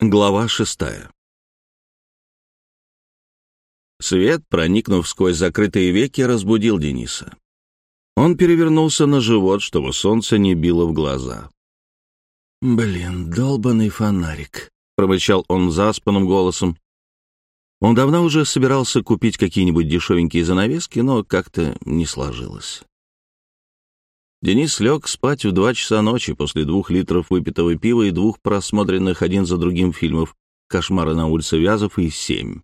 Глава шестая. Свет, проникнув сквозь закрытые веки, разбудил Дениса. Он перевернулся на живот, чтобы солнце не било в глаза. «Блин, долбанный фонарик», — промычал он заспанным голосом. Он давно уже собирался купить какие-нибудь дешевенькие занавески, но как-то не сложилось. Денис лег спать в два часа ночи после двух литров выпитого пива и двух просмотренных один за другим фильмов «Кошмары на улице Вязов» и «Семь».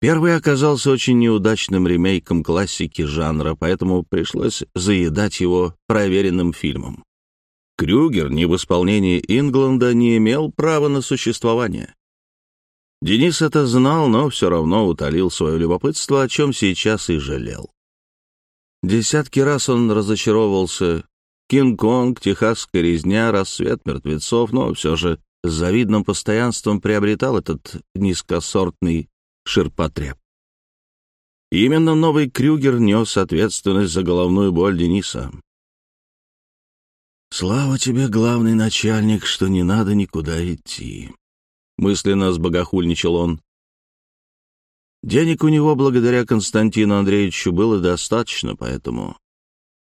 Первый оказался очень неудачным ремейком классики жанра, поэтому пришлось заедать его проверенным фильмом. Крюгер ни в исполнении Ингланда не имел права на существование. Денис это знал, но все равно утолил свое любопытство, о чем сейчас и жалел. Десятки раз он разочаровывался. Кинг-Конг, Техасская резня, рассвет мертвецов, но все же с завидным постоянством приобретал этот низкосортный ширпотреб. Именно новый Крюгер нес ответственность за головную боль Дениса. «Слава тебе, главный начальник, что не надо никуда идти», — мысленно сбогохульничал он. Денег у него, благодаря Константину Андреевичу, было достаточно, поэтому...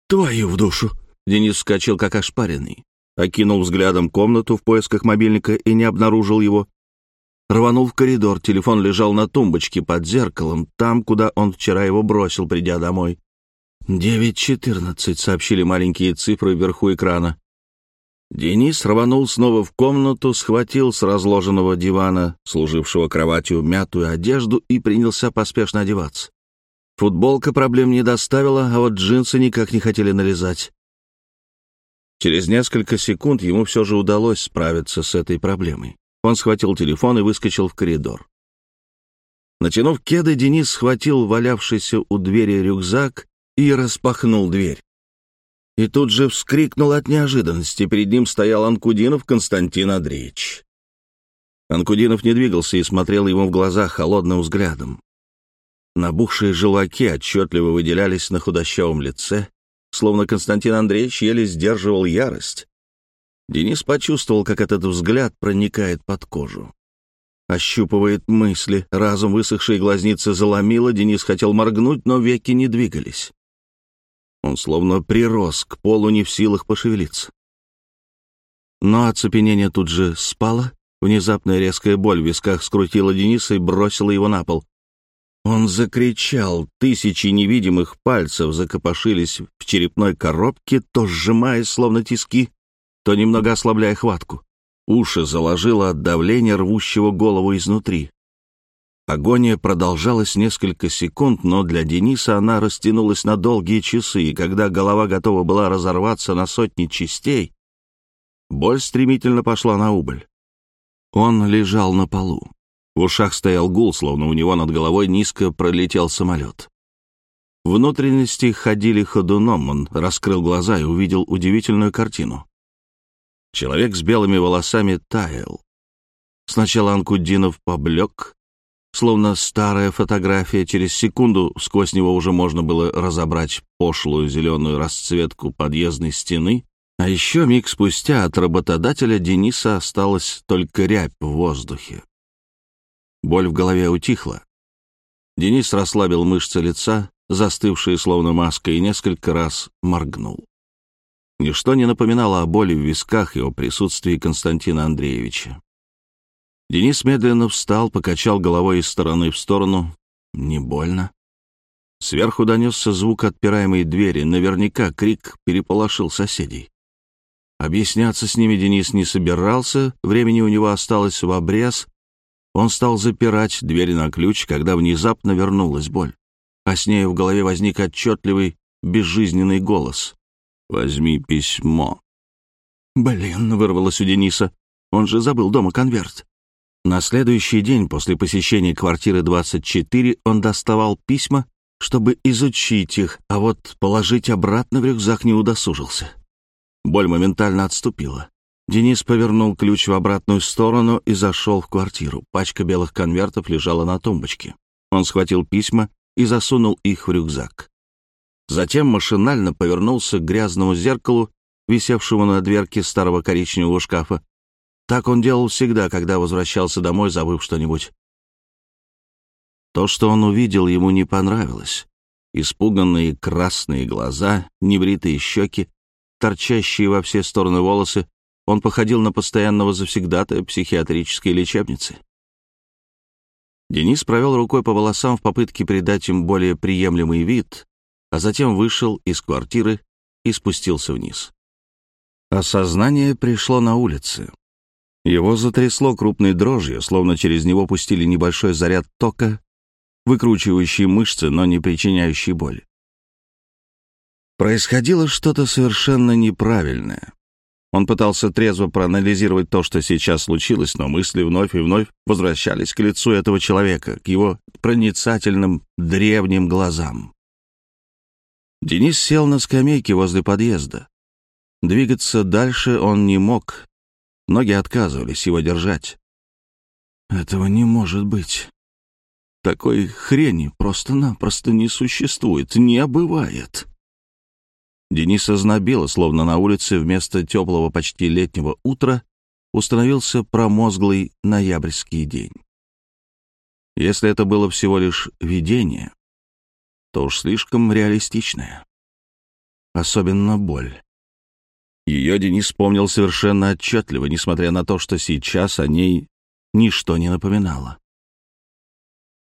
«Твою в душу!» Денис вскочил, как ошпаренный. Окинул взглядом комнату в поисках мобильника и не обнаружил его. Рванул в коридор, телефон лежал на тумбочке под зеркалом, там, куда он вчера его бросил, придя домой. «Девять четырнадцать», — сообщили маленькие цифры вверху экрана. Денис рванул снова в комнату, схватил с разложенного дивана, служившего кроватью, мятую одежду и принялся поспешно одеваться. Футболка проблем не доставила, а вот джинсы никак не хотели налезать. Через несколько секунд ему все же удалось справиться с этой проблемой. Он схватил телефон и выскочил в коридор. Натянув кеды, Денис схватил валявшийся у двери рюкзак и распахнул дверь и тут же вскрикнул от неожиданности. Перед ним стоял Анкудинов Константин Андреевич. Анкудинов не двигался и смотрел ему в глаза холодным взглядом. Набухшие желваки отчетливо выделялись на худощавом лице, словно Константин Андреевич еле сдерживал ярость. Денис почувствовал, как этот взгляд проникает под кожу. Ощупывает мысли, разум высохшие глазницы заломило, Денис хотел моргнуть, но веки не двигались. Он словно прирос к полу, не в силах пошевелиться. Но оцепенение тут же спало, внезапная резкая боль в висках скрутила Дениса и бросила его на пол. Он закричал, тысячи невидимых пальцев закопошились в черепной коробке, то сжимаясь, словно тиски, то немного ослабляя хватку. Уши заложило от давления, рвущего голову изнутри. Агония продолжалась несколько секунд, но для Дениса она растянулась на долгие часы, и когда голова готова была разорваться на сотни частей, боль стремительно пошла на убыль. Он лежал на полу. В ушах стоял гул, словно у него над головой низко пролетел самолет. Внутренности ходили ходуном, он раскрыл глаза и увидел удивительную картину. Человек с белыми волосами таял. Сначала Анкудинов поблек, словно старая фотография. Через секунду сквозь него уже можно было разобрать пошлую зеленую расцветку подъездной стены, а еще миг спустя от работодателя Дениса осталась только рябь в воздухе. Боль в голове утихла. Денис расслабил мышцы лица, застывшие словно маска, и несколько раз моргнул. Ничто не напоминало о боли в висках и о присутствии Константина Андреевича. Денис медленно встал, покачал головой из стороны в сторону. Не больно. Сверху донесся звук отпираемой двери. Наверняка крик переполошил соседей. Объясняться с ними Денис не собирался, времени у него осталось в обрез. Он стал запирать дверь на ключ, когда внезапно вернулась боль. А с ней в голове возник отчетливый, безжизненный голос. «Возьми письмо». «Блин», — вырвалось у Дениса. «Он же забыл дома конверт». На следующий день после посещения квартиры 24 он доставал письма, чтобы изучить их, а вот положить обратно в рюкзак не удосужился. Боль моментально отступила. Денис повернул ключ в обратную сторону и зашел в квартиру. Пачка белых конвертов лежала на тумбочке. Он схватил письма и засунул их в рюкзак. Затем машинально повернулся к грязному зеркалу, висевшему на дверке старого коричневого шкафа, Так он делал всегда, когда возвращался домой, забыв что-нибудь. То, что он увидел, ему не понравилось. Испуганные красные глаза, небритые щеки, торчащие во все стороны волосы, он походил на постоянного завсегдатая психиатрической лечебницы. Денис провел рукой по волосам в попытке придать им более приемлемый вид, а затем вышел из квартиры и спустился вниз. Осознание пришло на улице. Его затрясло крупной дрожью, словно через него пустили небольшой заряд тока, выкручивающий мышцы, но не причиняющий боль. Происходило что-то совершенно неправильное. Он пытался трезво проанализировать то, что сейчас случилось, но мысли вновь и вновь возвращались к лицу этого человека, к его проницательным древним глазам. Денис сел на скамейке возле подъезда. Двигаться дальше он не мог. Ноги отказывались его держать. Этого не может быть. Такой хрени просто-напросто не существует, не бывает. Денис ознобило, словно на улице вместо теплого почти летнего утра установился промозглый ноябрьский день. Если это было всего лишь видение, то уж слишком реалистичное. Особенно боль. Ее Денис помнил совершенно отчетливо, несмотря на то, что сейчас о ней ничто не напоминало.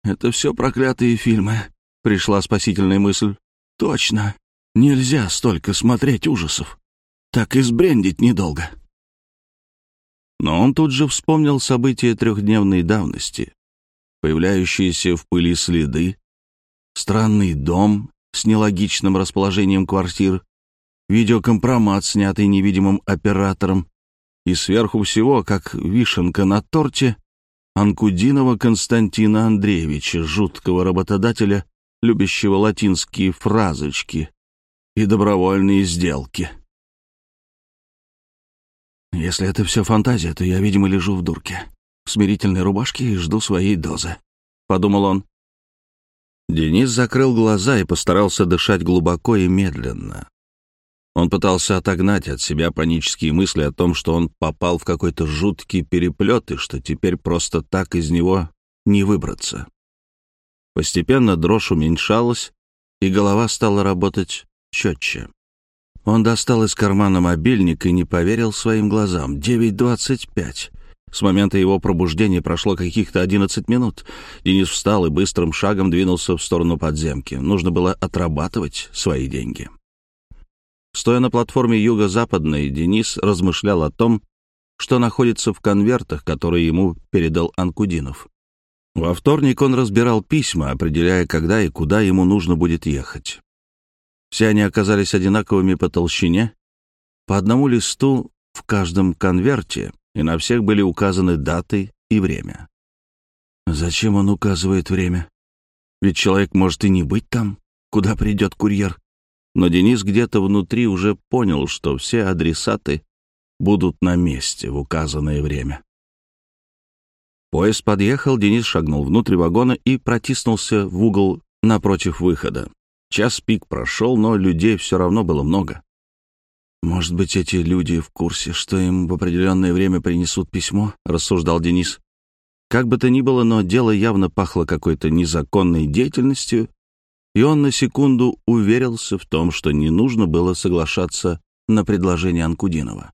«Это все проклятые фильмы», — пришла спасительная мысль. «Точно. Нельзя столько смотреть ужасов. Так и сбрендить недолго». Но он тут же вспомнил события трехдневной давности, появляющиеся в пыли следы, странный дом с нелогичным расположением квартир, видеокомпромат, снятый невидимым оператором, и сверху всего, как вишенка на торте, Анкудинова Константина Андреевича, жуткого работодателя, любящего латинские фразочки и добровольные сделки. Если это все фантазия, то я, видимо, лежу в дурке, в смирительной рубашке и жду своей дозы, — подумал он. Денис закрыл глаза и постарался дышать глубоко и медленно. Он пытался отогнать от себя панические мысли о том, что он попал в какой-то жуткий переплет и что теперь просто так из него не выбраться. Постепенно дрожь уменьшалась, и голова стала работать четче. Он достал из кармана мобильник и не поверил своим глазам. 9.25. С момента его пробуждения прошло каких-то 11 минут. Денис встал и быстрым шагом двинулся в сторону подземки. Нужно было отрабатывать свои деньги. Стоя на платформе юго-западной, Денис размышлял о том, что находится в конвертах, которые ему передал Анкудинов. Во вторник он разбирал письма, определяя, когда и куда ему нужно будет ехать. Все они оказались одинаковыми по толщине, по одному листу в каждом конверте, и на всех были указаны даты и время. Зачем он указывает время? Ведь человек может и не быть там, куда придет курьер но Денис где-то внутри уже понял, что все адресаты будут на месте в указанное время. Поезд подъехал, Денис шагнул внутрь вагона и протиснулся в угол напротив выхода. Час пик прошел, но людей все равно было много. «Может быть, эти люди в курсе, что им в определенное время принесут письмо?» — рассуждал Денис. Как бы то ни было, но дело явно пахло какой-то незаконной деятельностью, и он на секунду уверился в том, что не нужно было соглашаться на предложение Анкудинова.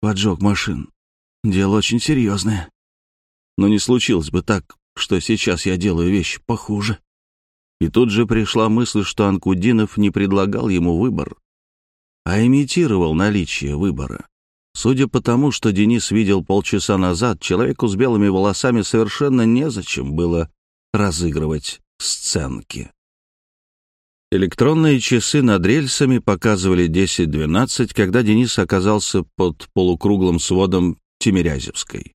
Поджог машин. Дело очень серьезное. Но не случилось бы так, что сейчас я делаю вещи похуже. И тут же пришла мысль, что Анкудинов не предлагал ему выбор, а имитировал наличие выбора. Судя по тому, что Денис видел полчаса назад, человеку с белыми волосами совершенно незачем было разыгрывать сценки. Электронные часы над рельсами показывали 10-12, когда Денис оказался под полукруглым сводом Тимирязевской.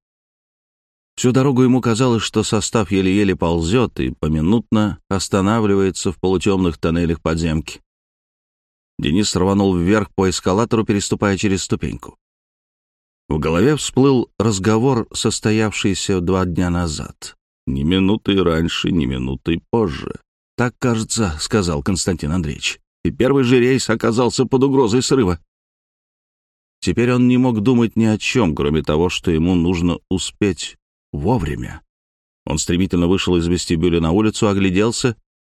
Всю дорогу ему казалось, что состав еле-еле ползет и поминутно останавливается в полутемных тоннелях подземки. Денис рванул вверх по эскалатору, переступая через ступеньку. В голове всплыл разговор, состоявшийся два дня назад. Ни минуты раньше, ни минуты позже. «Так, кажется», — сказал Константин Андреевич. И первый же рейс оказался под угрозой срыва. Теперь он не мог думать ни о чем, кроме того, что ему нужно успеть вовремя. Он стремительно вышел из вестибюля на улицу, огляделся,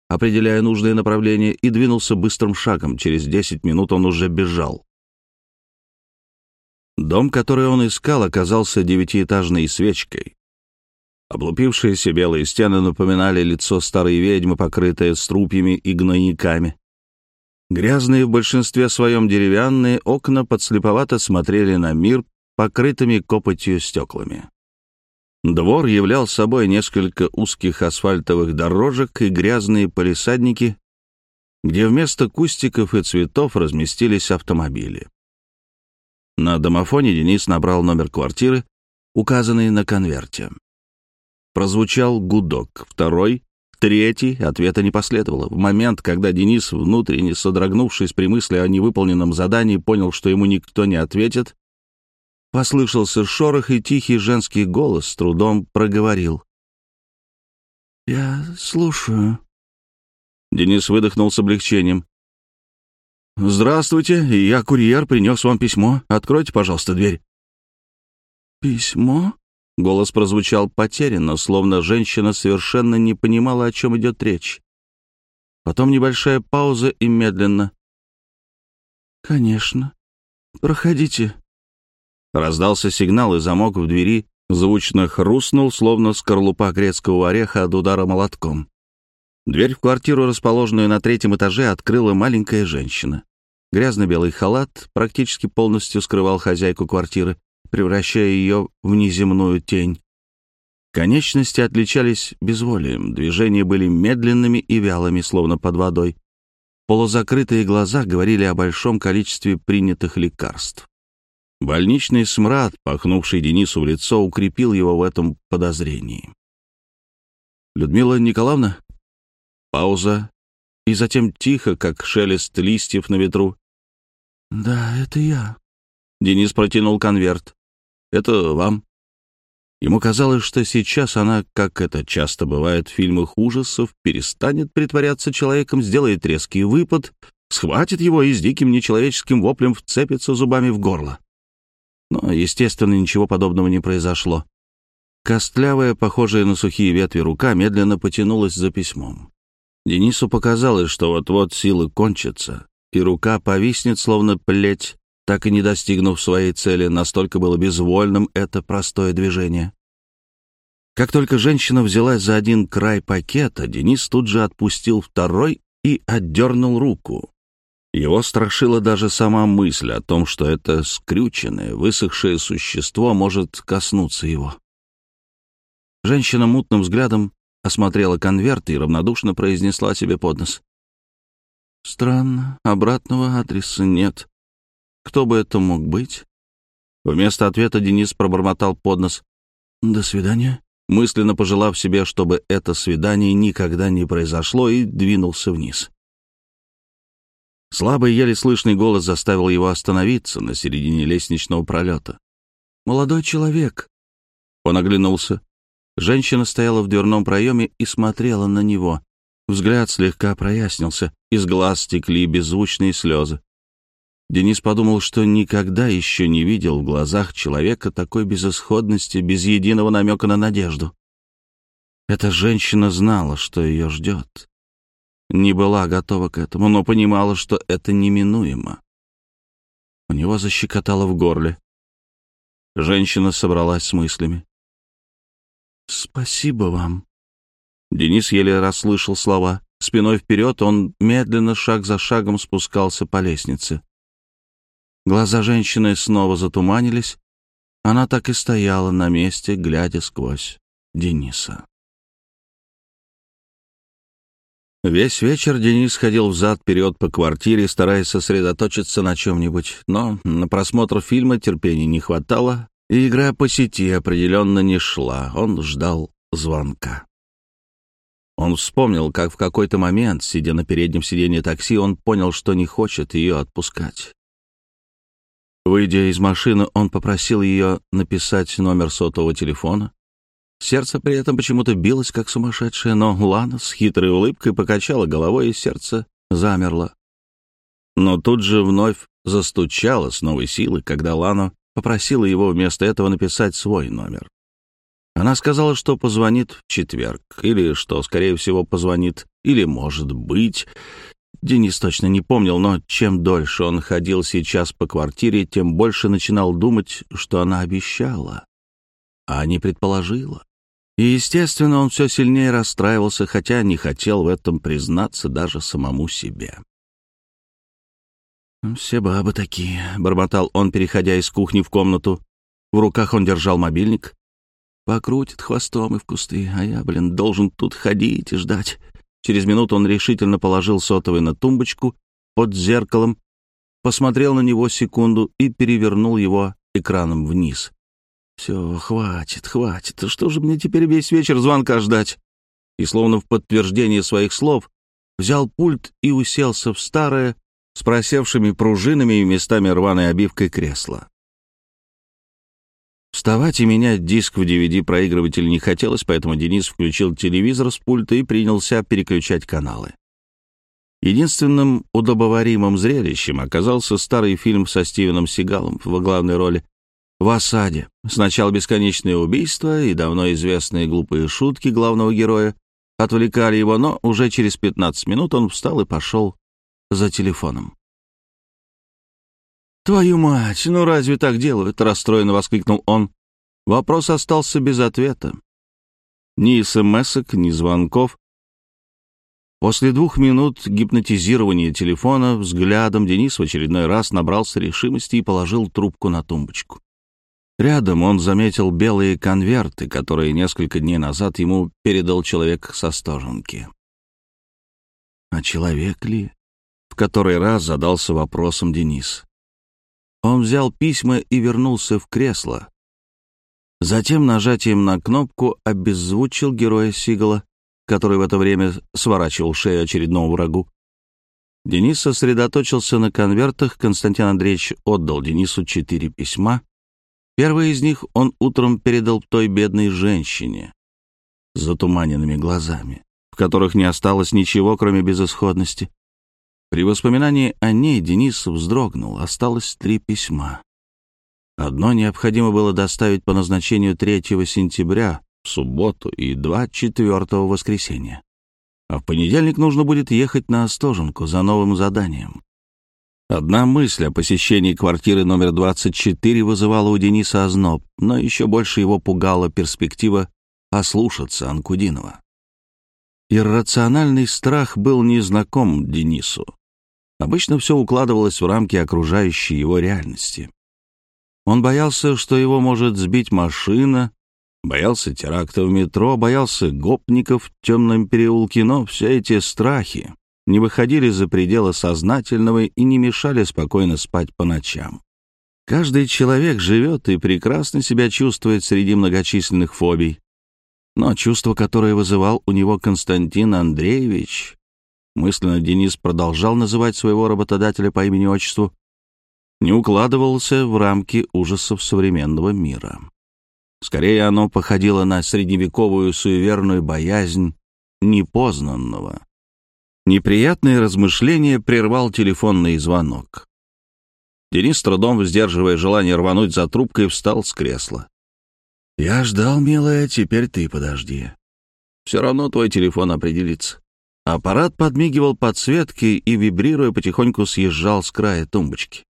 определяя нужное направление, и двинулся быстрым шагом. Через десять минут он уже бежал. Дом, который он искал, оказался девятиэтажной свечкой. Облупившиеся белые стены напоминали лицо старой ведьмы, покрытое струпьями и гнойниками. Грязные в большинстве своем деревянные окна подслеповато смотрели на мир покрытыми копотью стеклами. Двор являл собой несколько узких асфальтовых дорожек и грязные полисадники, где вместо кустиков и цветов разместились автомобили. На домофоне Денис набрал номер квартиры, указанный на конверте. Прозвучал гудок, второй, третий, ответа не последовало. В момент, когда Денис, внутренне содрогнувшись при мысли о невыполненном задании, понял, что ему никто не ответит, послышался шорох, и тихий женский голос с трудом проговорил. «Я слушаю». Денис выдохнул с облегчением. «Здравствуйте, я курьер, принес вам письмо. Откройте, пожалуйста, дверь». «Письмо?» Голос прозвучал потерянно, словно женщина совершенно не понимала, о чем идет речь. Потом небольшая пауза и медленно. «Конечно. Проходите». Раздался сигнал, и замок в двери звучно хрустнул, словно скорлупа грецкого ореха от удара молотком. Дверь в квартиру, расположенную на третьем этаже, открыла маленькая женщина. Грязно-белый халат практически полностью скрывал хозяйку квартиры превращая ее в неземную тень. Конечности отличались безволием, движения были медленными и вялыми, словно под водой. Полузакрытые глаза говорили о большом количестве принятых лекарств. Больничный смрад, пахнувший Денису в лицо, укрепил его в этом подозрении. «Людмила Николаевна?» Пауза, и затем тихо, как шелест листьев на ветру. «Да, это я». Денис протянул конверт. Это вам». Ему казалось, что сейчас она, как это часто бывает в фильмах ужасов, перестанет притворяться человеком, сделает резкий выпад, схватит его и с диким нечеловеческим воплем вцепится зубами в горло. Но, естественно, ничего подобного не произошло. Костлявая, похожая на сухие ветви рука, медленно потянулась за письмом. Денису показалось, что вот-вот силы кончатся, и рука повиснет, словно плеть, так и не достигнув своей цели, настолько было безвольным это простое движение. Как только женщина взялась за один край пакета, Денис тут же отпустил второй и отдернул руку. Его страшила даже сама мысль о том, что это скрюченное, высохшее существо может коснуться его. Женщина мутным взглядом осмотрела конверт и равнодушно произнесла себе под нос. «Странно, обратного адреса нет. Кто бы это мог быть? Вместо ответа Денис пробормотал под нос. «До свидания», мысленно пожелав себе, чтобы это свидание никогда не произошло, и двинулся вниз. Слабый, еле слышный голос заставил его остановиться на середине лестничного пролета. «Молодой человек!» Он оглянулся. Женщина стояла в дверном проеме и смотрела на него. Взгляд слегка прояснился, из глаз стекли беззвучные слезы. Денис подумал, что никогда еще не видел в глазах человека такой безысходности, без единого намека на надежду. Эта женщина знала, что ее ждет. Не была готова к этому, но понимала, что это неминуемо. У него защекотало в горле. Женщина собралась с мыслями. «Спасибо вам». Денис еле расслышал слова. Спиной вперед он медленно, шаг за шагом спускался по лестнице. Глаза женщины снова затуманились. Она так и стояла на месте, глядя сквозь Дениса. Весь вечер Денис ходил взад-вперед по квартире, стараясь сосредоточиться на чем-нибудь, но на просмотр фильма терпения не хватало, и игра по сети определенно не шла. Он ждал звонка. Он вспомнил, как в какой-то момент, сидя на переднем сиденье такси, он понял, что не хочет ее отпускать. Выйдя из машины, он попросил ее написать номер сотового телефона. Сердце при этом почему-то билось, как сумасшедшее, но Лана с хитрой улыбкой покачала головой, и сердце замерло. Но тут же вновь застучало с новой силой, когда Лана попросила его вместо этого написать свой номер. Она сказала, что позвонит в четверг, или что, скорее всего, позвонит, или, может быть... Денис точно не помнил, но чем дольше он ходил сейчас по квартире, тем больше начинал думать, что она обещала, а не предположила. И, естественно, он все сильнее расстраивался, хотя не хотел в этом признаться даже самому себе. «Все бабы такие», — бормотал он, переходя из кухни в комнату. В руках он держал мобильник. Покрутит хвостом и в кусты, а я, блин, должен тут ходить и ждать. Через минуту он решительно положил сотовый на тумбочку под зеркалом, посмотрел на него секунду и перевернул его экраном вниз. «Все, хватит, хватит. Что же мне теперь весь вечер звонка ждать?» И, словно в подтверждение своих слов, взял пульт и уселся в старое, с просевшими пружинами и местами рваной обивкой кресла. Вставать и менять диск в DVD-проигрыватель не хотелось, поэтому Денис включил телевизор с пульта и принялся переключать каналы. Единственным удобоваримым зрелищем оказался старый фильм со Стивеном Сигалом в главной роли «В осаде». Сначала бесконечное убийство и давно известные глупые шутки главного героя отвлекали его, но уже через 15 минут он встал и пошел за телефоном. «Твою мать, ну разве так делают?» — расстроенно воскликнул он. Вопрос остался без ответа. Ни смс ни звонков. После двух минут гипнотизирования телефона взглядом Денис в очередной раз набрался решимости и положил трубку на тумбочку. Рядом он заметил белые конверты, которые несколько дней назад ему передал человек со стоженки. А человек ли? В который раз задался вопросом Денис. Он взял письма и вернулся в кресло. Затем нажатием на кнопку обеззвучил героя Сигала, который в это время сворачивал шею очередному врагу. Денис сосредоточился на конвертах. Константин Андреевич отдал Денису четыре письма. Первое из них он утром передал той бедной женщине с затуманенными глазами, в которых не осталось ничего, кроме безысходности. При воспоминании о ней Денис вздрогнул. Осталось три письма. Одно необходимо было доставить по назначению 3 сентября, в субботу, и 24 воскресенья. А в понедельник нужно будет ехать на Остоженку за новым заданием. Одна мысль о посещении квартиры номер 24 вызывала у Дениса озноб, но еще больше его пугала перспектива ослушаться Анкудинова. Иррациональный страх был незнаком Денису. Обычно все укладывалось в рамки окружающей его реальности. Он боялся, что его может сбить машина, боялся теракта в метро, боялся гопников в темном переулке, но все эти страхи не выходили за пределы сознательного и не мешали спокойно спать по ночам. Каждый человек живет и прекрасно себя чувствует среди многочисленных фобий. Но чувство, которое вызывал у него Константин Андреевич, мысленно Денис продолжал называть своего работодателя по имени-отчеству, не укладывался в рамки ужасов современного мира. Скорее, оно походило на средневековую суеверную боязнь непознанного. Неприятное размышление прервал телефонный звонок. Денис, трудом сдерживая желание рвануть за трубкой, встал с кресла. «Я ждал, милая, теперь ты подожди. Все равно твой телефон определится. Аппарат подмигивал подсветки и, вибрируя, потихоньку съезжал с края тумбочки.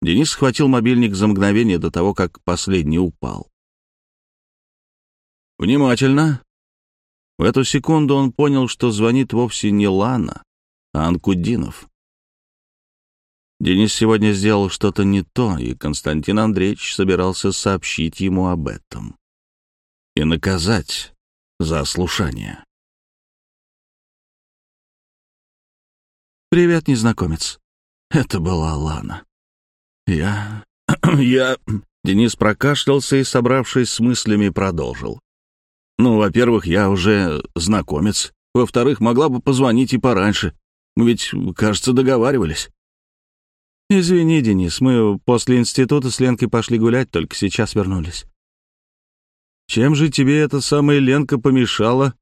Денис схватил мобильник за мгновение до того, как последний упал. «Внимательно!» В эту секунду он понял, что звонит вовсе не Лана, а Анкудинов. Денис сегодня сделал что-то не то, и Константин Андреевич собирался сообщить ему об этом. И наказать за ослушание. «Привет, незнакомец». Это была Лана. «Я... я...» Денис прокашлялся и, собравшись с мыслями, продолжил. «Ну, во-первых, я уже знакомец. Во-вторых, могла бы позвонить и пораньше. Мы ведь, кажется, договаривались». «Извини, Денис, мы после института с Ленкой пошли гулять, только сейчас вернулись». «Чем же тебе эта самая Ленка помешала?»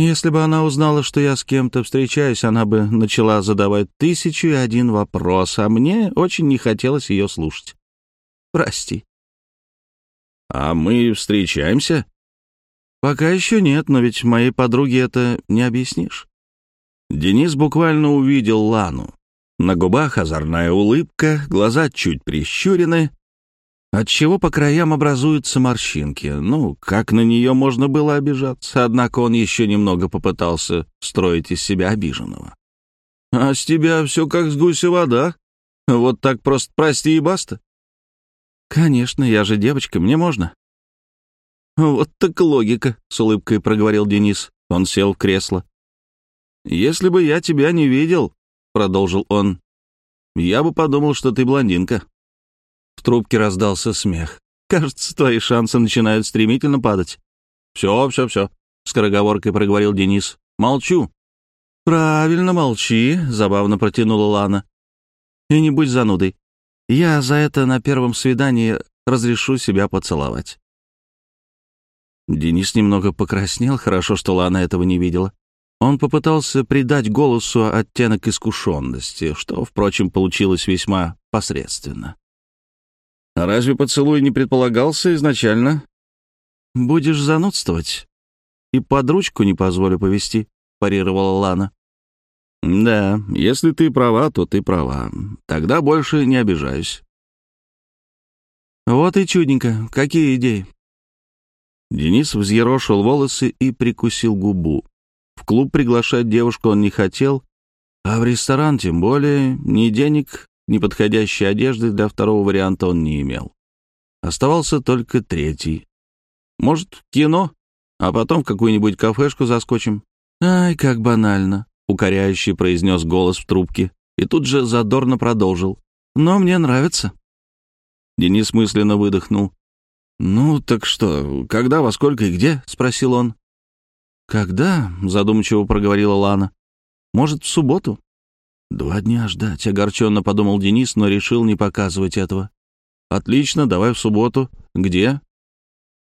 Если бы она узнала, что я с кем-то встречаюсь, она бы начала задавать тысячу и один вопрос, а мне очень не хотелось ее слушать. Прости. А мы встречаемся? Пока еще нет, но ведь моей подруге это не объяснишь. Денис буквально увидел Лану. На губах озорная улыбка, глаза чуть прищурены, отчего по краям образуются морщинки. Ну, как на нее можно было обижаться? Однако он еще немного попытался строить из себя обиженного. «А с тебя все как с гуся вода. Вот так просто прости и баста». «Конечно, я же девочка, мне можно». «Вот так логика», — с улыбкой проговорил Денис. Он сел в кресло. «Если бы я тебя не видел», — продолжил он, — «я бы подумал, что ты блондинка». Трубке раздался смех. «Кажется, твои шансы начинают стремительно падать». «Все, все, все», — скороговоркой проговорил Денис. «Молчу». «Правильно, молчи», — забавно протянула Лана. «И не будь занудой. Я за это на первом свидании разрешу себя поцеловать». Денис немного покраснел, хорошо, что Лана этого не видела. Он попытался придать голосу оттенок искушенности, что, впрочем, получилось весьма посредственно. А разве поцелуй не предполагался изначально? «Будешь занудствовать, и под ручку не позволю повести», — парировала Лана. «Да, если ты права, то ты права. Тогда больше не обижаюсь». «Вот и чудненько. Какие идеи?» Денис взъерошил волосы и прикусил губу. В клуб приглашать девушку он не хотел, а в ресторан тем более ни денег, Неподходящей одежды для второго варианта он не имел. Оставался только третий. Может, кино, а потом в какую-нибудь кафешку заскочим. «Ай, как банально», — укоряющий произнес голос в трубке, и тут же задорно продолжил. «Но мне нравится». Денис мысленно выдохнул. «Ну, так что, когда, во сколько и где?» — спросил он. «Когда?» — задумчиво проговорила Лана. «Может, в субботу?» «Два дня ждать», — огорченно подумал Денис, но решил не показывать этого. «Отлично, давай в субботу. Где?»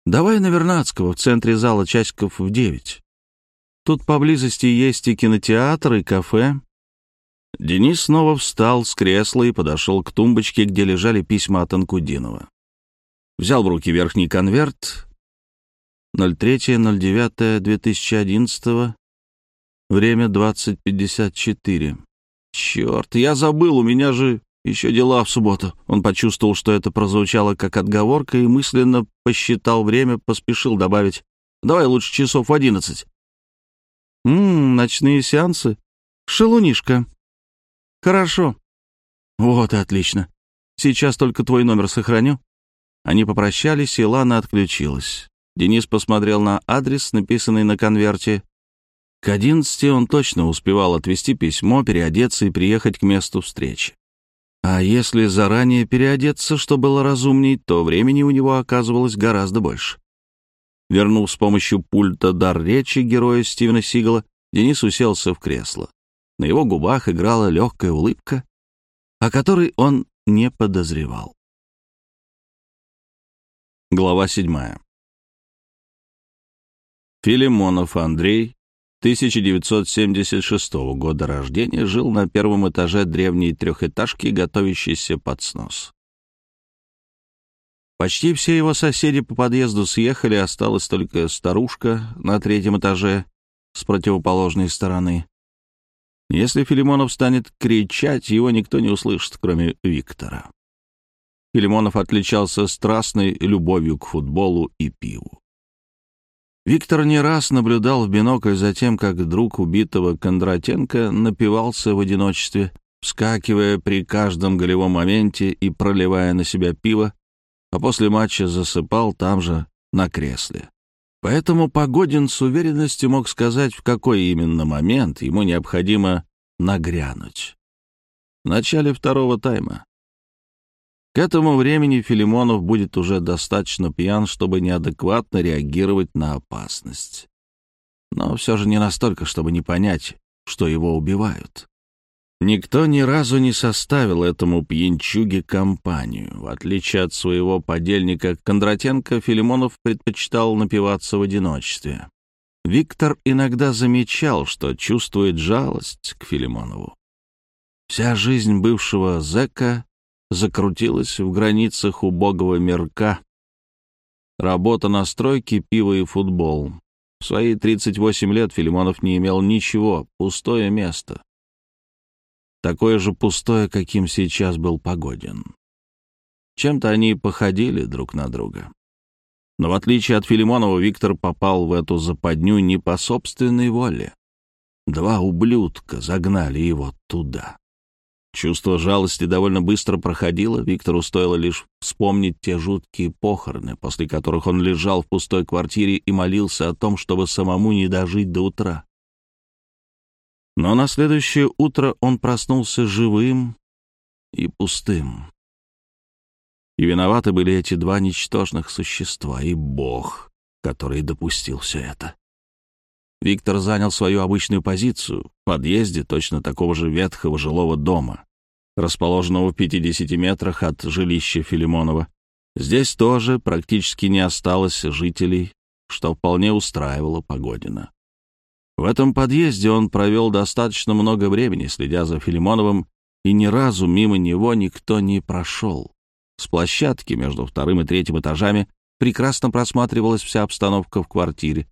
«Давай на Вернадского, в центре зала, часиков в девять. Тут поблизости есть и кинотеатр, и кафе». Денис снова встал с кресла и подошел к тумбочке, где лежали письма от Анкудинова. Взял в руки верхний конверт. 03.09.2011, время 20.54. «Черт, я забыл, у меня же еще дела в субботу». Он почувствовал, что это прозвучало как отговорка, и мысленно посчитал время, поспешил добавить. «Давай лучше часов в одиннадцать». «Ммм, ночные сеансы? Шелунишка». «Хорошо». «Вот и отлично. Сейчас только твой номер сохраню». Они попрощались, и Лана отключилась. Денис посмотрел на адрес, написанный на конверте, к одиннадцати он точно успевал отвезти письмо, переодеться и приехать к месту встречи. А если заранее переодеться, что было разумней, то времени у него оказывалось гораздо больше. Вернув с помощью пульта дар речи героя Стивена Сигала, Денис уселся в кресло. На его губах играла легкая улыбка, о которой он не подозревал. Глава седьмая. Филимонов Андрей 1976 года рождения, жил на первом этаже древней трехэтажки, готовящейся под снос. Почти все его соседи по подъезду съехали, осталась только старушка на третьем этаже с противоположной стороны. Если Филимонов станет кричать, его никто не услышит, кроме Виктора. Филимонов отличался страстной любовью к футболу и пиву. Виктор не раз наблюдал в бинокль за тем, как друг убитого Кондратенко напивался в одиночестве, вскакивая при каждом голевом моменте и проливая на себя пиво, а после матча засыпал там же на кресле. Поэтому Погодин с уверенностью мог сказать, в какой именно момент ему необходимо нагрянуть. В начале второго тайма. К этому времени Филимонов будет уже достаточно пьян, чтобы неадекватно реагировать на опасность. Но все же не настолько, чтобы не понять, что его убивают. Никто ни разу не составил этому пьянчуге компанию. В отличие от своего подельника Кондратенко, Филимонов предпочитал напиваться в одиночестве. Виктор иногда замечал, что чувствует жалость к Филимонову. Вся жизнь бывшего зэка закрутилась в границах убогого мирка. Работа на стройке, пиво и футбол. В свои 38 лет Филимонов не имел ничего, пустое место. Такое же пустое, каким сейчас был Погодин. Чем-то они походили друг на друга. Но в отличие от Филимонова, Виктор попал в эту западню не по собственной воле. Два ублюдка загнали его туда. Чувство жалости довольно быстро проходило, Виктору стоило лишь вспомнить те жуткие похороны, после которых он лежал в пустой квартире и молился о том, чтобы самому не дожить до утра. Но на следующее утро он проснулся живым и пустым. И виноваты были эти два ничтожных существа и Бог, который допустил все это. Виктор занял свою обычную позицию в подъезде точно такого же ветхого жилого дома, расположенного в 50 метрах от жилища Филимонова. Здесь тоже практически не осталось жителей, что вполне устраивало Погодина. В этом подъезде он провел достаточно много времени, следя за Филимоновым, и ни разу мимо него никто не прошел. С площадки между вторым и третьим этажами прекрасно просматривалась вся обстановка в квартире.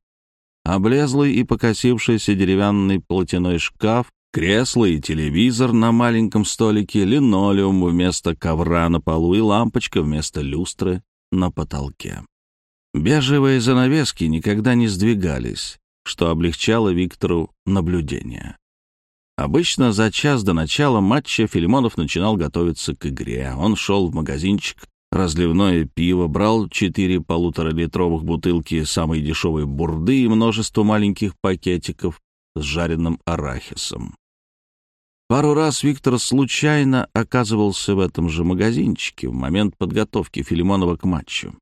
Облезлый и покосившийся деревянный платяной шкаф, кресло и телевизор на маленьком столике, линолеум вместо ковра на полу и лампочка вместо люстры на потолке. Бежевые занавески никогда не сдвигались, что облегчало Виктору наблюдение. Обычно за час до начала матча Филимонов начинал готовиться к игре. Он шел в магазинчик, разливное пиво, брал четыре полуторалитровых бутылки самой дешевой бурды и множество маленьких пакетиков с жареным арахисом. Пару раз Виктор случайно оказывался в этом же магазинчике в момент подготовки Филимонова к матчу.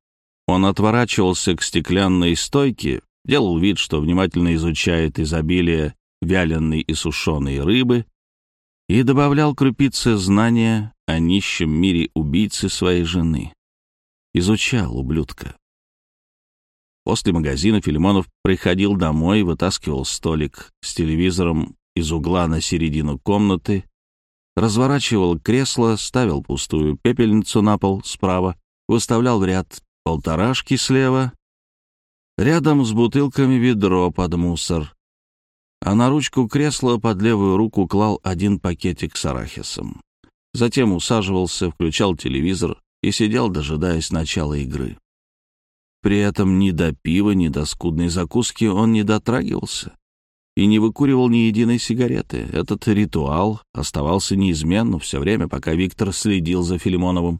Он отворачивался к стеклянной стойке, делал вид, что внимательно изучает изобилие вяленой и сушеной рыбы и добавлял крупицы знания о нищем мире убийцы своей жены. Изучал ублюдка. После магазина Филимонов приходил домой, вытаскивал столик с телевизором из угла на середину комнаты, разворачивал кресло, ставил пустую пепельницу на пол справа, выставлял в ряд полторашки слева, рядом с бутылками ведро под мусор, а на ручку кресла под левую руку клал один пакетик с арахисом. Затем усаживался, включал телевизор и сидел, дожидаясь начала игры. При этом ни до пива, ни до скудной закуски он не дотрагивался и не выкуривал ни единой сигареты. Этот ритуал оставался неизменным все время, пока Виктор следил за Филимоновым.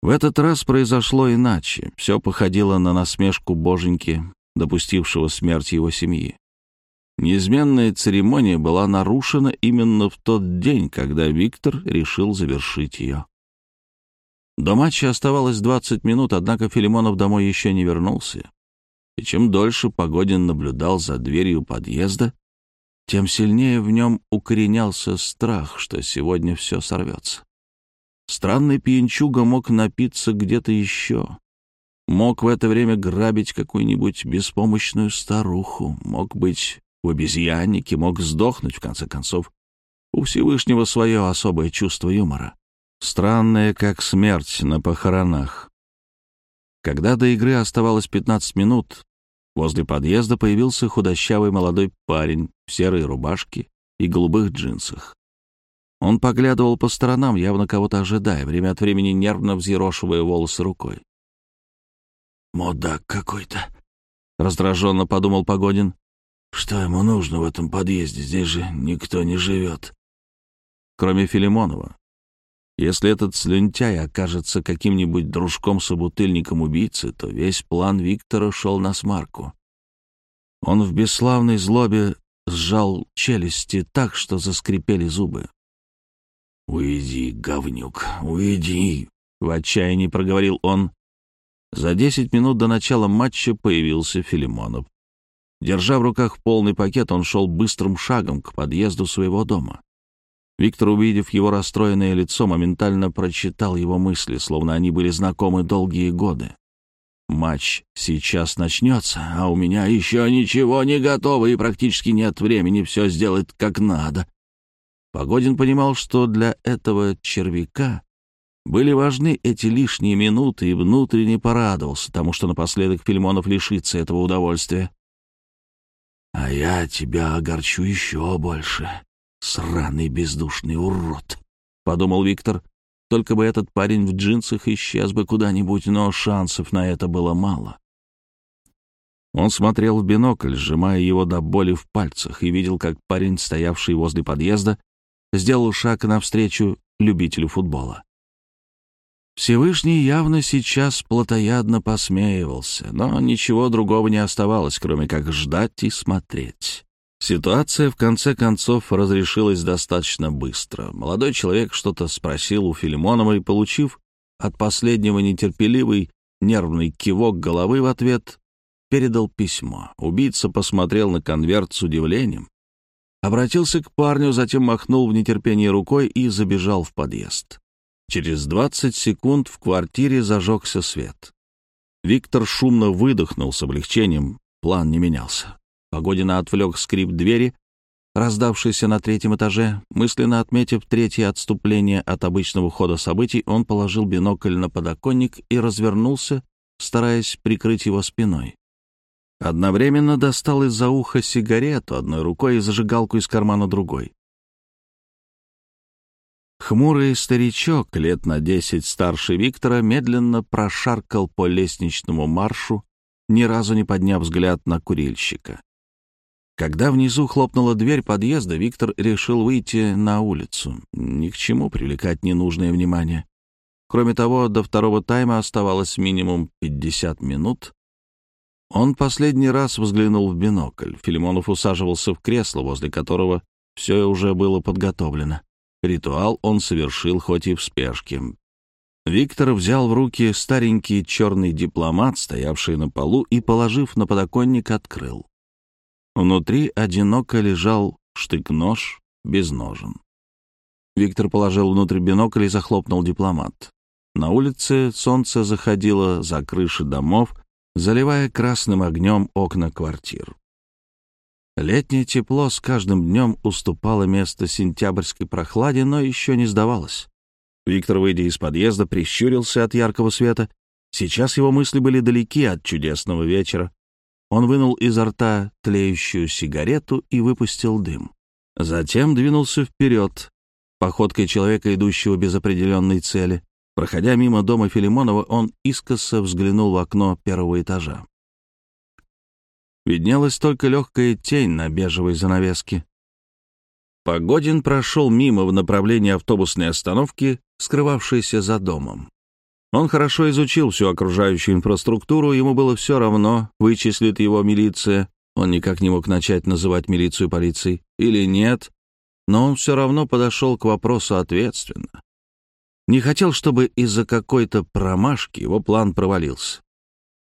В этот раз произошло иначе. Все походило на насмешку боженьки, допустившего смерть его семьи. Неизменная церемония была нарушена именно в тот день, когда Виктор решил завершить ее. До матча оставалось 20 минут, однако Филимонов домой еще не вернулся. И чем дольше Погодин наблюдал за дверью подъезда, тем сильнее в нем укоренялся страх, что сегодня все сорвется. Странный пьянчуга мог напиться где-то еще. Мог в это время грабить какую-нибудь беспомощную старуху, мог быть в обезьяннике, мог сдохнуть, в конце концов. У Всевышнего свое особое чувство юмора. Странное, как смерть на похоронах. Когда до игры оставалось 15 минут, возле подъезда появился худощавый молодой парень в серой рубашке и голубых джинсах. Он поглядывал по сторонам, явно кого-то ожидая, время от времени нервно взъерошивая волосы рукой. «Мудак какой-то», — раздраженно подумал Погодин. Что ему нужно в этом подъезде? Здесь же никто не живет. Кроме Филимонова. Если этот слюнтяй окажется каким-нибудь дружком-собутыльником убийцы, то весь план Виктора шел на смарку. Он в бесславной злобе сжал челюсти так, что заскрипели зубы. «Уйди, говнюк, уйди!» — в отчаянии проговорил он. За десять минут до начала матча появился Филимонов. Держа в руках полный пакет, он шел быстрым шагом к подъезду своего дома. Виктор, увидев его расстроенное лицо, моментально прочитал его мысли, словно они были знакомы долгие годы. Матч сейчас начнется, а у меня еще ничего не готово и практически нет времени все сделать как надо. Погодин понимал, что для этого червяка были важны эти лишние минуты и внутренне порадовался тому, что напоследок Фильмонов лишится этого удовольствия. «А я тебя огорчу еще больше, сраный бездушный урод», — подумал Виктор. Только бы этот парень в джинсах исчез бы куда-нибудь, но шансов на это было мало. Он смотрел в бинокль, сжимая его до боли в пальцах, и видел, как парень, стоявший возле подъезда, сделал шаг навстречу любителю футбола. Всевышний явно сейчас плотоядно посмеивался, но ничего другого не оставалось, кроме как ждать и смотреть. Ситуация, в конце концов, разрешилась достаточно быстро. Молодой человек что-то спросил у Филимонова и, получив от последнего нетерпеливый, нервный кивок головы в ответ, передал письмо. Убийца посмотрел на конверт с удивлением, обратился к парню, затем махнул в нетерпении рукой и забежал в подъезд. Через 20 секунд в квартире зажегся свет. Виктор шумно выдохнул с облегчением, план не менялся. Погодина отвлек скрип двери, раздавшийся на третьем этаже. Мысленно отметив третье отступление от обычного хода событий, он положил бинокль на подоконник и развернулся, стараясь прикрыть его спиной. Одновременно достал из-за уха сигарету одной рукой и зажигалку из кармана другой. Хмурый старичок, лет на десять старше Виктора, медленно прошаркал по лестничному маршу, ни разу не подняв взгляд на курильщика. Когда внизу хлопнула дверь подъезда, Виктор решил выйти на улицу. Ни к чему привлекать ненужное внимание. Кроме того, до второго тайма оставалось минимум 50 минут. Он последний раз взглянул в бинокль. Филимонов усаживался в кресло, возле которого все уже было подготовлено. Ритуал он совершил хоть и в спешке. Виктор взял в руки старенький черный дипломат, стоявший на полу, и, положив на подоконник, открыл. Внутри одиноко лежал штык-нож без ножен. Виктор положил внутрь бинокль и захлопнул дипломат. На улице солнце заходило за крыши домов, заливая красным огнем окна квартир. Летнее тепло с каждым днем уступало место сентябрьской прохладе, но еще не сдавалось. Виктор, выйдя из подъезда, прищурился от яркого света. Сейчас его мысли были далеки от чудесного вечера, он вынул изо рта тлеющую сигарету и выпустил дым. Затем двинулся вперед, походкой человека, идущего без определенной цели. Проходя мимо дома Филимонова, он искоса взглянул в окно первого этажа. Виднелась только легкая тень на бежевой занавеске. Погодин прошел мимо в направлении автобусной остановки, скрывавшейся за домом. Он хорошо изучил всю окружающую инфраструктуру, ему было все равно, вычислит его милиция, он никак не мог начать называть милицию полицией, или нет, но он все равно подошел к вопросу ответственно. Не хотел, чтобы из-за какой-то промашки его план провалился.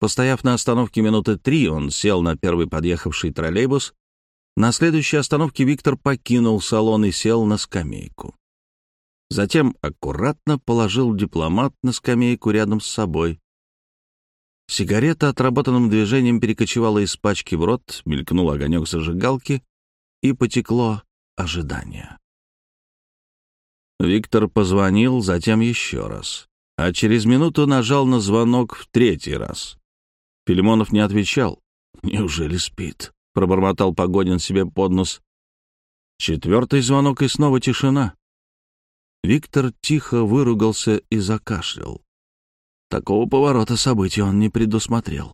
Постояв на остановке минуты три, он сел на первый подъехавший троллейбус. На следующей остановке Виктор покинул салон и сел на скамейку. Затем аккуратно положил дипломат на скамейку рядом с собой. Сигарета отработанным движением перекочевала из пачки в рот, мелькнул огонек зажигалки, и потекло ожидание. Виктор позвонил, затем еще раз, а через минуту нажал на звонок в третий раз. Филимонов не отвечал. «Неужели спит?» — пробормотал Погодин себе под нос. Четвертый звонок, и снова тишина. Виктор тихо выругался и закашлял. Такого поворота событий он не предусмотрел.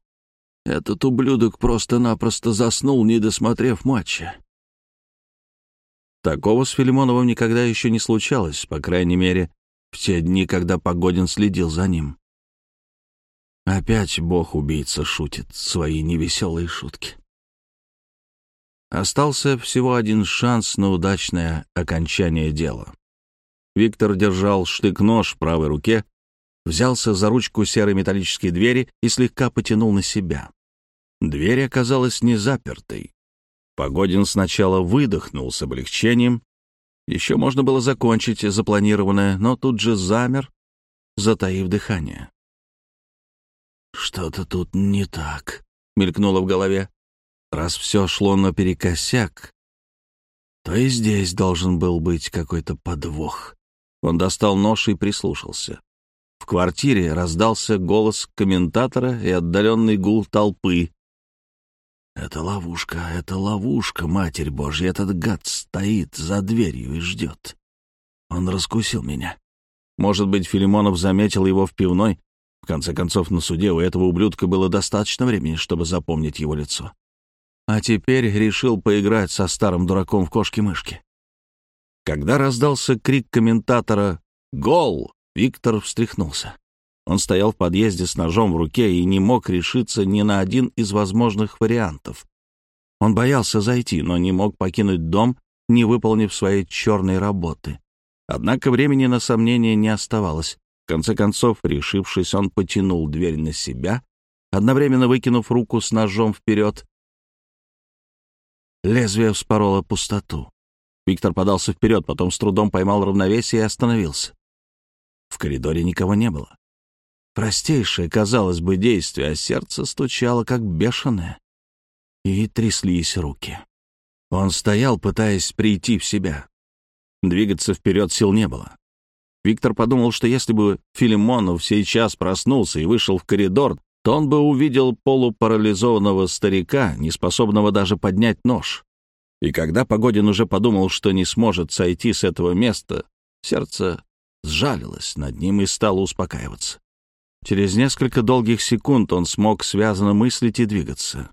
Этот ублюдок просто-напросто заснул, не досмотрев матча. Такого с Филимоновым никогда еще не случалось, по крайней мере, в те дни, когда Погодин следил за ним. Опять бог-убийца шутит свои невеселые шутки. Остался всего один шанс на удачное окончание дела. Виктор держал штык-нож в правой руке, взялся за ручку серой металлической двери и слегка потянул на себя. Дверь оказалась не запертой. Погодин сначала выдохнул с облегчением. Еще можно было закончить запланированное, но тут же замер, затаив дыхание. «Что-то тут не так», — мелькнуло в голове. Раз все шло наперекосяк, то и здесь должен был быть какой-то подвох. Он достал нож и прислушался. В квартире раздался голос комментатора и отдаленный гул толпы. «Это ловушка, это ловушка, Матерь Божья! Этот гад стоит за дверью и ждет. Он раскусил меня. Может быть, Филимонов заметил его в пивной? Конце концов, на суде у этого ублюдка было достаточно времени, чтобы запомнить его лицо. А теперь решил поиграть со старым дураком в кошки-мышки. Когда раздался крик комментатора «Гол!», Виктор встряхнулся. Он стоял в подъезде с ножом в руке и не мог решиться ни на один из возможных вариантов. Он боялся зайти, но не мог покинуть дом, не выполнив своей черной работы. Однако времени на сомнение не оставалось. Конце концов, решившись, он потянул дверь на себя, одновременно выкинув руку с ножом вперед. Лезвие вспороло пустоту. Виктор подался вперед, потом с трудом поймал равновесие и остановился. В коридоре никого не было. Простейшее, казалось бы, действие, а сердце стучало, как бешеное. И тряслись руки. Он стоял, пытаясь прийти в себя. Двигаться вперед сил не было. Виктор подумал, что если бы Филимонов сейчас проснулся и вышел в коридор, то он бы увидел полупарализованного старика, неспособного даже поднять нож. И когда Погодин уже подумал, что не сможет сойти с этого места, сердце сжалилось над ним и стало успокаиваться. Через несколько долгих секунд он смог связанно мыслить и двигаться.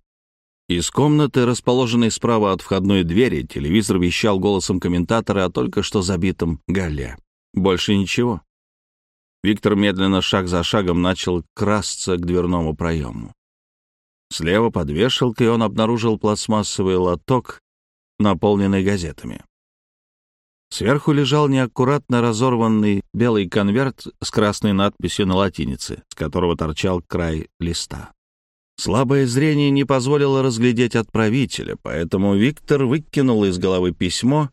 Из комнаты, расположенной справа от входной двери, телевизор вещал голосом комментатора о только что забитом гале. Больше ничего. Виктор медленно, шаг за шагом, начал красться к дверному проему. Слева под вешалкой он обнаружил пластмассовый лоток, наполненный газетами. Сверху лежал неаккуратно разорванный белый конверт с красной надписью на латинице, с которого торчал край листа. Слабое зрение не позволило разглядеть отправителя, поэтому Виктор выкинул из головы письмо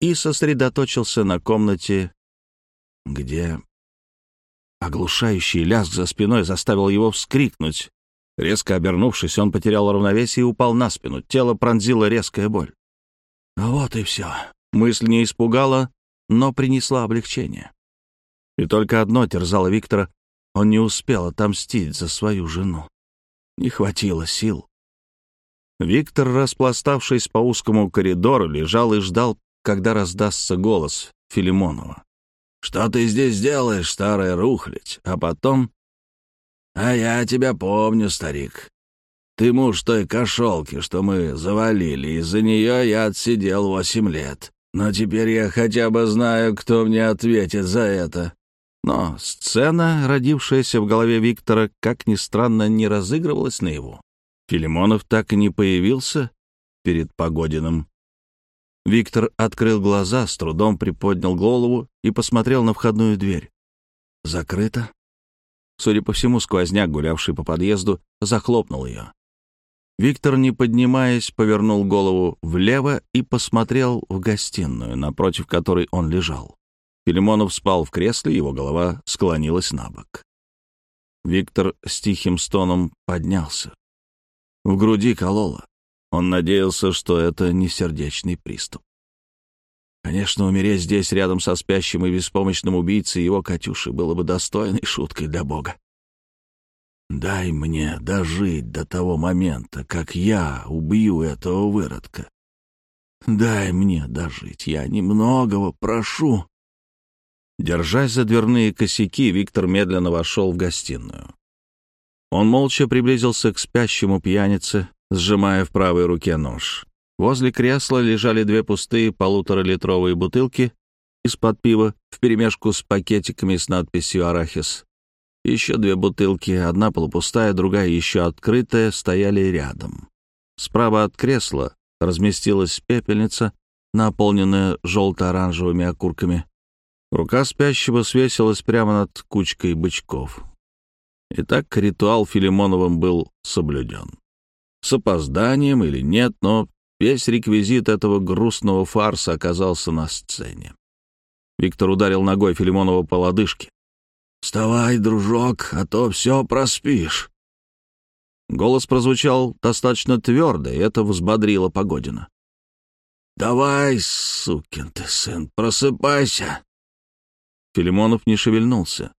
и сосредоточился на комнате, где... Оглушающий лязг за спиной заставил его вскрикнуть. Резко обернувшись, он потерял равновесие и упал на спину. Тело пронзила резкая боль. Вот и все. Мысль не испугала, но принесла облегчение. И только одно терзало Виктора — он не успел отомстить за свою жену. Не хватило сил. Виктор, распластавшись по узкому коридору, лежал и ждал, когда раздастся голос Филимонова. «Что ты здесь делаешь, старая рухлядь?» А потом... «А я тебя помню, старик. Ты муж той кошелки, что мы завалили. Из-за нее я отсидел восемь лет. Но теперь я хотя бы знаю, кто мне ответит за это. Но сцена, родившаяся в голове Виктора, как ни странно, не разыгрывалась на его. Филимонов так и не появился перед Погодиным. Виктор открыл глаза, с трудом приподнял голову и посмотрел на входную дверь. Закрыто. Судя по всему, сквозняк, гулявший по подъезду, захлопнул ее. Виктор, не поднимаясь, повернул голову влево и посмотрел в гостиную, напротив которой он лежал. Филимонов спал в кресле, его голова склонилась на бок. Виктор с тихим стоном поднялся. В груди кололо. Он надеялся, что это не сердечный приступ. Конечно, умереть здесь рядом со спящим и беспомощным убийцей его Катюши было бы достойной шуткой для Бога. «Дай мне дожить до того момента, как я убью этого выродка. Дай мне дожить, я немногого прошу». Держась за дверные косяки, Виктор медленно вошел в гостиную. Он молча приблизился к спящему пьянице, сжимая в правой руке нож. Возле кресла лежали две пустые полуторалитровые бутылки из-под пива вперемешку с пакетиками с надписью «Арахис». Еще две бутылки, одна полупустая, другая еще открытая, стояли рядом. Справа от кресла разместилась пепельница, наполненная желто-оранжевыми окурками. Рука спящего свесилась прямо над кучкой бычков. Итак, ритуал Филимоновым был соблюден. С опозданием или нет, но весь реквизит этого грустного фарса оказался на сцене. Виктор ударил ногой Филимонова по лодыжке. «Вставай, дружок, а то все проспишь». Голос прозвучал достаточно твердо, и это взбодрило Погодина. «Давай, сукин ты сын, просыпайся!» Филимонов не шевельнулся.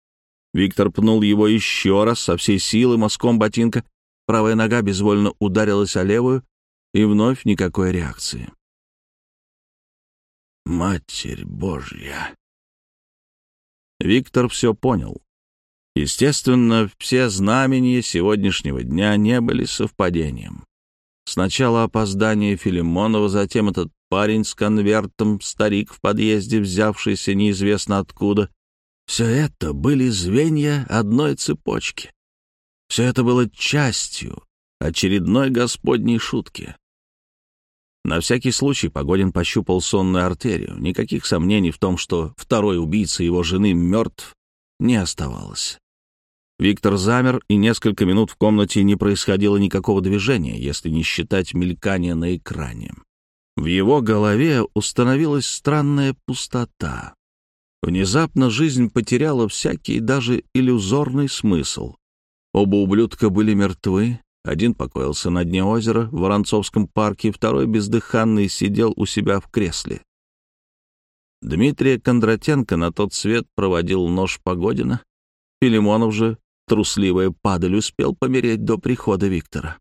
Виктор пнул его еще раз со всей силы мазком ботинка. Правая нога безвольно ударилась о левую, и вновь никакой реакции. «Матерь Божья!» Виктор все понял. Естественно, все знамения сегодняшнего дня не были совпадением. Сначала опоздание Филимонова, затем этот парень с конвертом, старик в подъезде, взявшийся неизвестно откуда, все это были звенья одной цепочки. Все это было частью очередной господней шутки. На всякий случай Погодин пощупал сонную артерию. Никаких сомнений в том, что второй убийца его жены мертв, не оставалось. Виктор замер, и несколько минут в комнате не происходило никакого движения, если не считать мелькания на экране. В его голове установилась странная пустота. Внезапно жизнь потеряла всякий, даже иллюзорный смысл. Оба ублюдка были мертвы. Один покоился на дне озера в Воронцовском парке, второй бездыханный сидел у себя в кресле. Дмитрия Кондратенко на тот свет проводил нож Погодина. Филимонов же, трусливая падаль, успел помереть до прихода Виктора.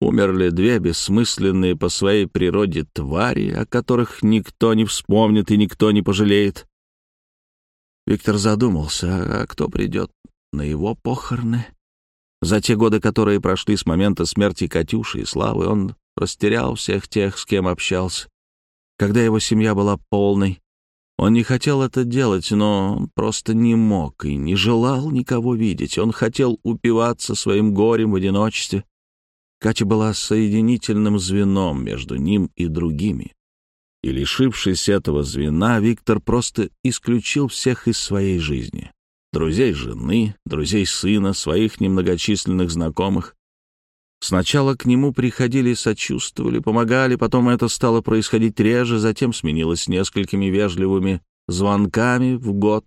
Умерли две бессмысленные по своей природе твари, о которых никто не вспомнит и никто не пожалеет. Виктор задумался, а кто придет на его похороны? За те годы, которые прошли с момента смерти Катюши и Славы, он растерял всех тех, с кем общался. Когда его семья была полной, он не хотел это делать, но он просто не мог и не желал никого видеть. Он хотел упиваться своим горем в одиночестве, Катя была соединительным звеном между ним и другими. И, лишившись этого звена, Виктор просто исключил всех из своей жизни. Друзей жены, друзей сына, своих немногочисленных знакомых. Сначала к нему приходили, сочувствовали, помогали, потом это стало происходить реже, затем сменилось несколькими вежливыми звонками в год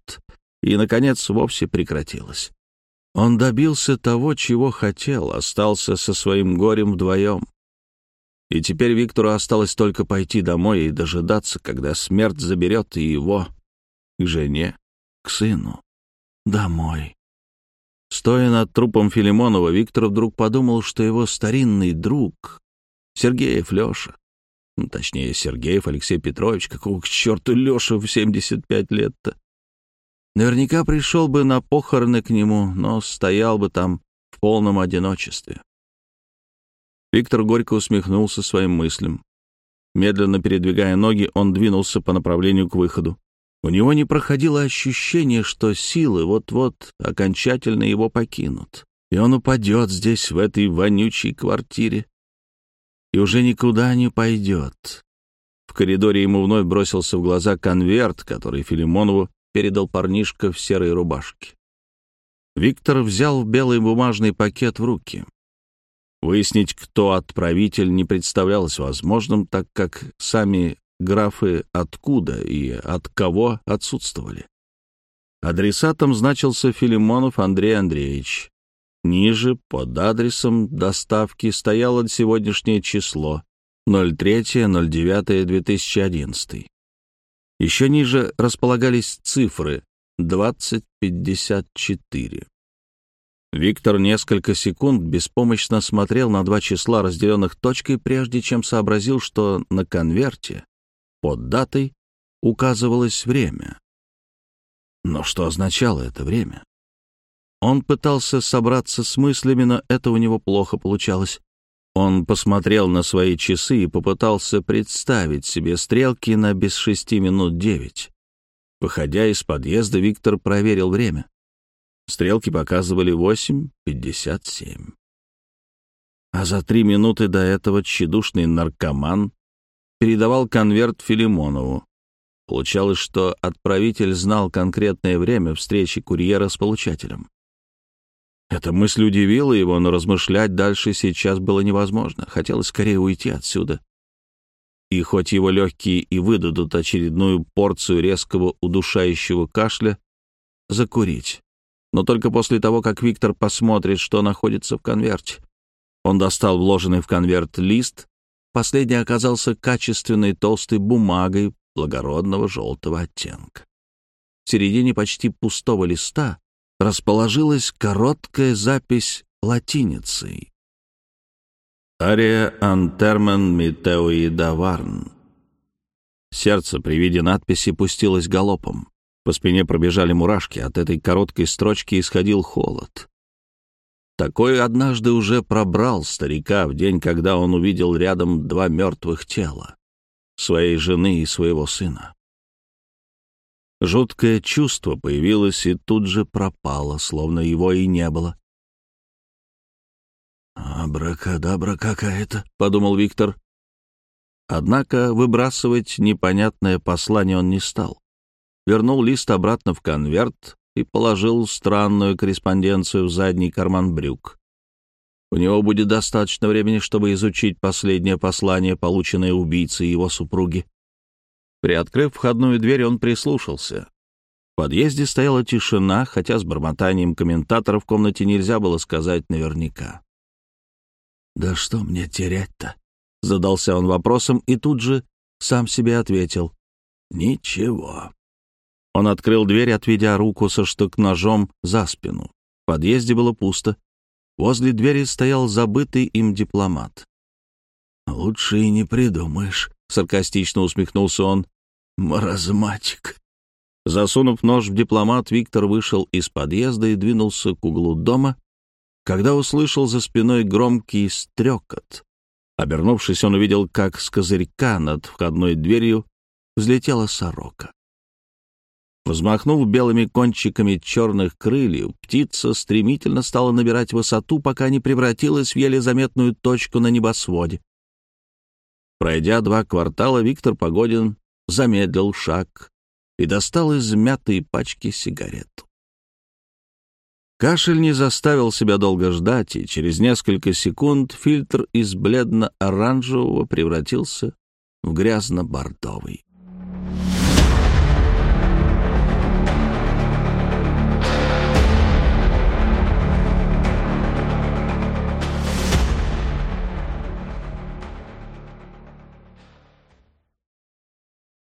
и, наконец, вовсе прекратилось. Он добился того, чего хотел, остался со своим горем вдвоем. И теперь Виктору осталось только пойти домой и дожидаться, когда смерть заберет и его к жене, к сыну, домой. Стоя над трупом Филимонова, Виктор вдруг подумал, что его старинный друг, Сергеев Леша, ну, точнее, Сергеев Алексей Петрович, какого к черту Леша в 75 лет-то, Наверняка пришел бы на похороны к нему, но стоял бы там в полном одиночестве. Виктор горько усмехнулся своим мыслям. Медленно передвигая ноги, он двинулся по направлению к выходу. У него не проходило ощущение, что силы вот-вот окончательно его покинут, и он упадет здесь, в этой вонючей квартире, и уже никуда не пойдет. В коридоре ему вновь бросился в глаза конверт, который Филимонову передал парнишка в серой рубашке. Виктор взял белый бумажный пакет в руки. Выяснить, кто отправитель, не представлялось возможным, так как сами графы откуда и от кого отсутствовали. Адресатом значился Филимонов Андрей Андреевич. Ниже, под адресом доставки, стояло сегодняшнее число 03.09.2011. Еще ниже располагались цифры 2054. Виктор несколько секунд беспомощно смотрел на два числа, разделенных точкой, прежде чем сообразил, что на конверте под датой указывалось время. Но что означало это время? Он пытался собраться с мыслями, но это у него плохо получалось. Он посмотрел на свои часы и попытался представить себе стрелки на без шести минут девять. Выходя из подъезда, Виктор проверил время. Стрелки показывали восемь пятьдесят семь. А за три минуты до этого тщедушный наркоман передавал конверт Филимонову. Получалось, что отправитель знал конкретное время встречи курьера с получателем. Эта мысль удивила его, но размышлять дальше сейчас было невозможно. Хотелось скорее уйти отсюда. И хоть его легкие и выдадут очередную порцию резкого удушающего кашля, закурить. но только после того, как Виктор посмотрит, что находится в конверте. Он достал вложенный в конверт лист. Последний оказался качественной толстой бумагой благородного желтого оттенка. В середине почти пустого листа расположилась короткая запись латиницей. «Ария антермен митеуи даварн». Сердце при виде надписи пустилось галопом. По спине пробежали мурашки, от этой короткой строчки исходил холод. Такой однажды уже пробрал старика в день, когда он увидел рядом два мертвых тела — своей жены и своего сына. Жуткое чувство появилось и тут же пропало, словно его и не было. «Абракадабра какая-то», — подумал Виктор. Однако выбрасывать непонятное послание он не стал. Вернул лист обратно в конверт и положил странную корреспонденцию в задний карман брюк. У него будет достаточно времени, чтобы изучить последнее послание, полученное убийцей его супруги. Приоткрыв входную дверь, он прислушался. В подъезде стояла тишина, хотя с бормотанием комментатора в комнате нельзя было сказать наверняка. «Да что мне терять-то?» — задался он вопросом и тут же сам себе ответил. «Ничего». Он открыл дверь, отведя руку со штык-ножом за спину. В подъезде было пусто. Возле двери стоял забытый им дипломат. «Лучше и не придумаешь», — саркастично усмехнулся он. «Маразматик». Засунув нож в дипломат, Виктор вышел из подъезда и двинулся к углу дома, когда услышал за спиной громкий стрекот. Обернувшись, он увидел, как с козырька над входной дверью взлетела сорока. Взмахнув белыми кончиками черных крыльев, птица стремительно стала набирать высоту, пока не превратилась в еле заметную точку на небосводе. Пройдя два квартала, Виктор Погодин замедлил шаг и достал из мятой пачки сигарету. Кашель не заставил себя долго ждать, и через несколько секунд фильтр из бледно-оранжевого превратился в грязно-бордовый.